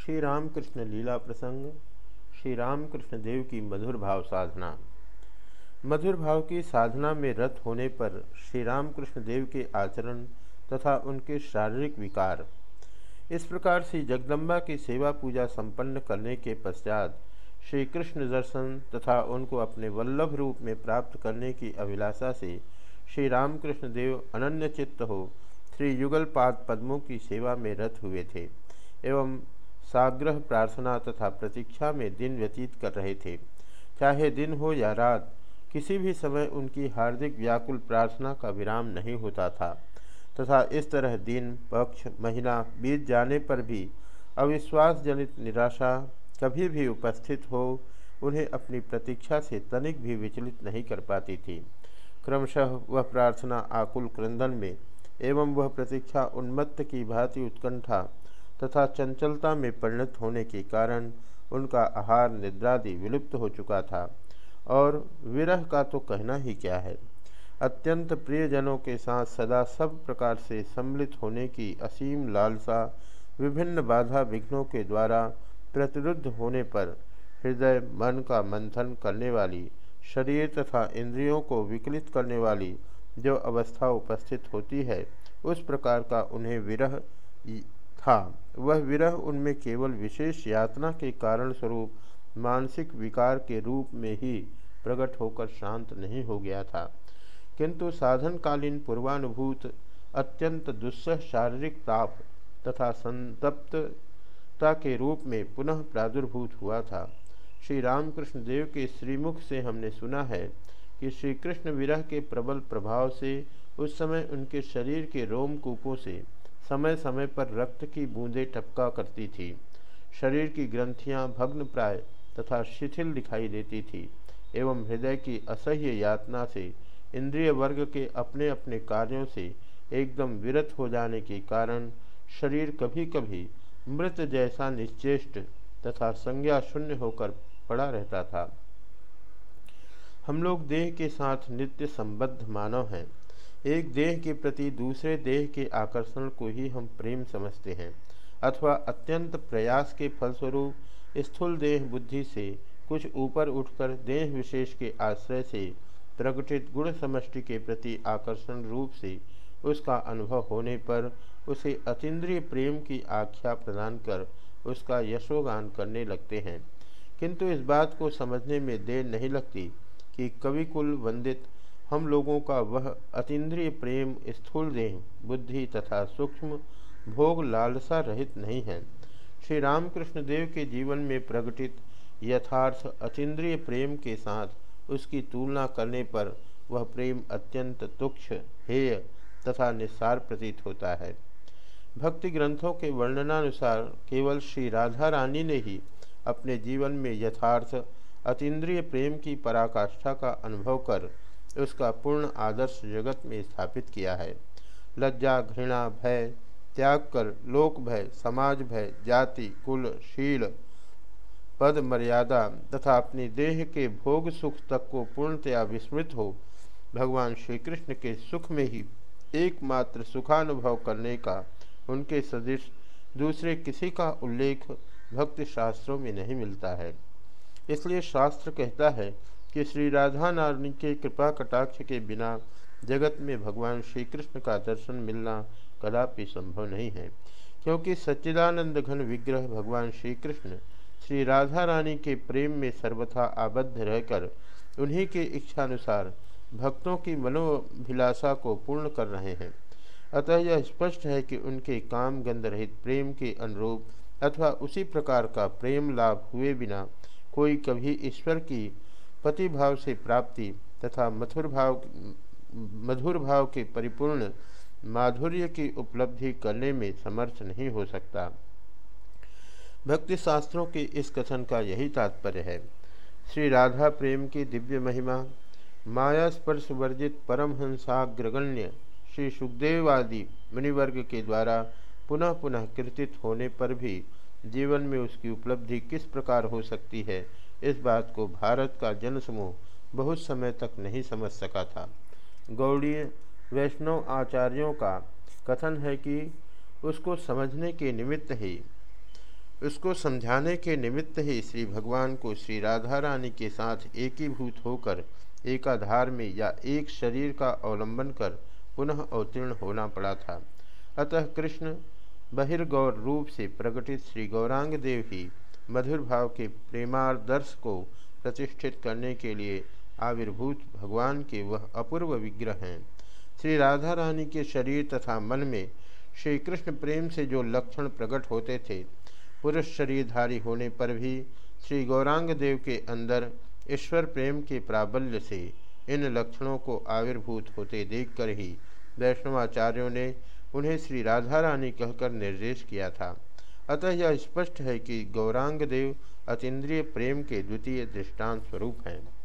श्री रामकृष्ण लीला प्रसंग श्री रामकृष्ण देव की मधुर भाव साधना। मधुर भाव की साधना में रत होने पर श्री रामकृष्ण देव के आचरण तथा उनके शारीरिक विकार, इस प्रकार से जगदम्बा की सेवा पूजा संपन्न करने के पश्चात श्री कृष्ण दर्शन तथा उनको अपने वल्लभ रूप में प्राप्त करने की अभिलाषा से श्री रामकृष्ण देव अनन्य चित्त हो श्री युगलपाद पद्मों की सेवा में रत हुए थे एवं साग्रह प्रार्थना तथा प्रतीक्षा में दिन व्यतीत कर रहे थे। चाहे दिन हो या रात, किसी भी समय उनकी हार्दिक व्याकुल प्रार्थना का विराम नहीं होता था। तथा इस तरह दिन, पक्ष, महीना बीत जाने पर भी अविश्वास जनित निराशा कभी भी उपस्थित हो, उन्हें अपनी प्रतीक्षा से तनिक भी विचलित नहीं कर पाती थी। क्रमशः वह प्रार्थना आकुल क्रंदन में एवं वह प्रतीक्षा उन्मत्त की भांति उत्कंठा तथा चंचलता में परिणत होने के कारण उनका आहार निद्रादि विलुप्त हो चुका था। और विरह का तो कहना ही क्या है? अत्यंत प्रियजनों के साथ सदा सब प्रकार से सम्मिलित होने की असीम लालसा, विभिन्न बाधा विघ्नों के द्वारा प्रतिरुद्ध होने पर हृदय, मन का मंथन करने वाली, शरीर तथा इंद्रियों को विकलित करने वाली जो अवस्था उपस्थित होती है, उस प्रकार का उन्हें विरह था। वह विरह उनमें केवल विशेष यातना के कारण स्वरूप मानसिक विकार के रूप में ही प्रकट होकर शांत नहीं हो गया था। किंतु साधनकालीन पूर्वानुभूत, अत्यंत दुस्सह शारीरिक ताप तथा संतप्तता के रूप में पुनः प्रादुर्भूत हुआ था। श्री रामकृष्ण देव के श्रीमुख से हमने सुना है कि श्री कृष्ण विरह के प्रबल प्रभाव से उस समय उनके शरीर के रोमकूपों से समय समय पर रक्त की बूंदें टपका करती थी। शरीर की ग्रंथियाँ भग्न प्राय तथा शिथिल दिखाई देती थी एवं हृदय की असह्य यातना से, इंद्रिय वर्ग के अपने अपने कार्यों से एकदम विरत हो जाने के कारण शरीर कभी कभी मृत जैसा निश्चेष्ट तथा संज्ञा शून्य होकर पड़ा रहता था। हम लोग देह के साथ नित्य संबद्ध मानव हैं। एक देह के प्रति दूसरे देह के आकर्षण को ही हम प्रेम समझते हैं, अथवा अत्यंत प्रयास के फलस्वरूप स्थूल देह बुद्धि से कुछ ऊपर उठकर देह विशेष के आश्रय से प्रकटित गुण समष्टि के प्रति आकर्षण रूप से उसका अनुभव होने पर उसे अतीन्द्रिय प्रेम की आख्या प्रदान कर उसका यशोगान करने लगते हैं। किंतु इस बात को समझने में देर नहीं लगती कि कविकुल वंदित हम लोगों का वह अतीन्द्रिय प्रेम, स्थूल देह, बुद्धि तथा सूक्ष्म भोग लालसा रहित नहीं है। श्री रामकृष्ण देव के जीवन में प्रकटित यथार्थ अतीन्द्रिय प्रेम के साथ उसकी तुलना करने पर वह प्रेम अत्यंत तुक्ष हेय तथा निस्सार प्रतीत होता है। भक्ति ग्रंथों के वर्णनानुसार केवल श्री राधा रानी ने ही अपने जीवन में यथार्थ अतीन्द्रिय प्रेम की पराकाष्ठा का अनुभव कर उसका पूर्ण आदर्श जगत में स्थापित किया है। लज्जा, घृणा, भय त्याग कर लोक भय, समाज भय, जाति, कुल, शील, पद, मर्यादा तथा अपनी देह के भोग सुख तक को पूर्णतया विस्मृत हो, भगवान श्री कृष्ण के सुख में ही एकमात्र सुखानुभव करने का, उनके सदृश दूसरे किसी का उल्लेख भक्ति शास्त्रों में नहीं मिलता है। इसलिए शास्त्र कहता है कि श्री राधा नारायण के कृपा कटाक्ष के बिना जगत में भगवान श्री कृष्ण का दर्शन मिलना कदापि संभव नहीं है। क्योंकि सच्चिदानंद घन विग्रह भगवान श्री कृष्ण श्री राधा रानी के प्रेम में सर्वथा आबद्ध रहकर उन्हीं के इच्छानुसार भक्तों की मनोभिलाषा को पूर्ण कर रहे हैं। अतः यह स्पष्ट है कि उनके काम गंध रहित प्रेम के अनुरूप अथवा उसी प्रकार का प्रेम लाभ हुए बिना कोई कभी ईश्वर की पति भाव से प्राप्ति तथा मधुर भाव मधुर भाव के परिपूर्ण माधुर्य की उपलब्धि करने में समर्थ नहीं हो सकता। भक्ति शास्त्रों के इस कथन का यही तात्पर्य है। श्री राधा प्रेम की दिव्य महिमा, माया स्पर्श वर्जित परमहंसाग्रगण्य श्री सुखदेवादि मुनिवर्ग के द्वारा पुनः पुनः कृतित होने पर भी जीवन में उसकी उपलब्धि किस प्रकार हो सकती है इस बात को भारत का जनसमूह बहुत समय तक नहीं समझ सका था। गौड़ीय वैष्णव आचार्यों का कथन है कि उसको समझने के निमित्त ही, उसको समझाने के निमित्त ही श्री भगवान को श्री राधा रानी के साथ एकीभूत होकर, एकाधार में या एक शरीर का अवलंबन कर पुनः अवतीर्ण होना पड़ा था। अतः कृष्ण बहिर्गौर रूप से प्रकटित श्री गौरांग देव ही मधुर भाव के प्रेमादर्श को प्रतिष्ठित करने के लिए आविर्भूत भगवान के वह अपूर्व विग्रह हैं। श्री राधा रानी के शरीर तथा मन में श्री कृष्ण प्रेम से जो लक्षण प्रकट होते थे, पुरुष शरीरधारी होने पर भी श्री गौरांग देव के अंदर ईश्वर प्रेम के प्राबल्य से इन लक्षणों को आविर्भूत होते देखकर ही वैष्णवाचार्यों ने उन्हें श्री राधा रानी कहकर निर्देश किया था। अतः यह स्पष्ट है कि गौरांग देव अतीन्द्रिय प्रेम के द्वितीय दृष्टांत स्वरूप हैं।